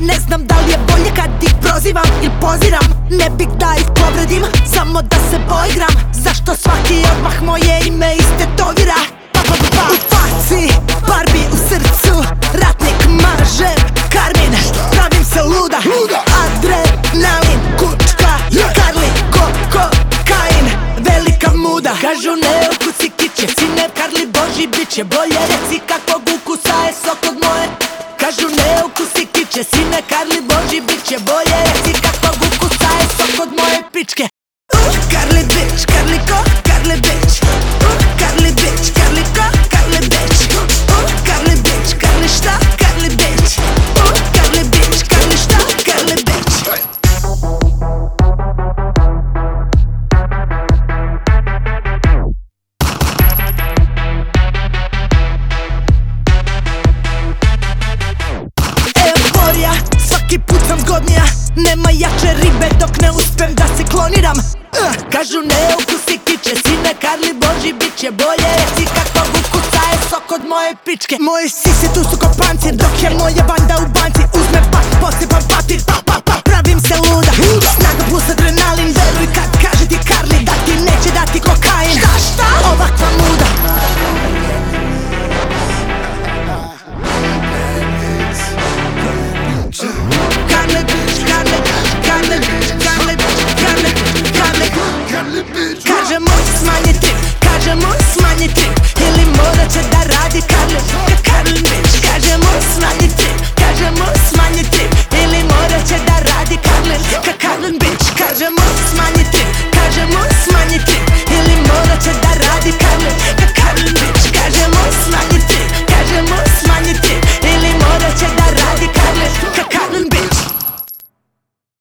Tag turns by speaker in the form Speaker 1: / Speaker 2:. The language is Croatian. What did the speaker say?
Speaker 1: Ne znam da li je bolje kad ih prozivam ili poziram. Ne bih da ih povredim, samo da se poigram. Zašto svaki odmah moje Biće Bolje reci kakvog ukusa je sok od moje. Kažu ne okusi kiće Sine Karli Boži biće Bolje. Reci kakvog ukusa je sok od moje pičke. Uh, Karli bitch, Karli ko, Karli bitch svaki put sam zgodnija. Nema jače ribe dok ne uspem da se kloniram. Uh, Kažu ne ukusi kiće, sine Karli Boži biće Bolje. Reci kakvog ukusa je sok od moje pičke. Moje sise tu su ko pancir dok je moja banda u banci. Uzme pak, poseban Kaže moj smanji trip, kaže moj smanji trip Ili morat će da radi Karli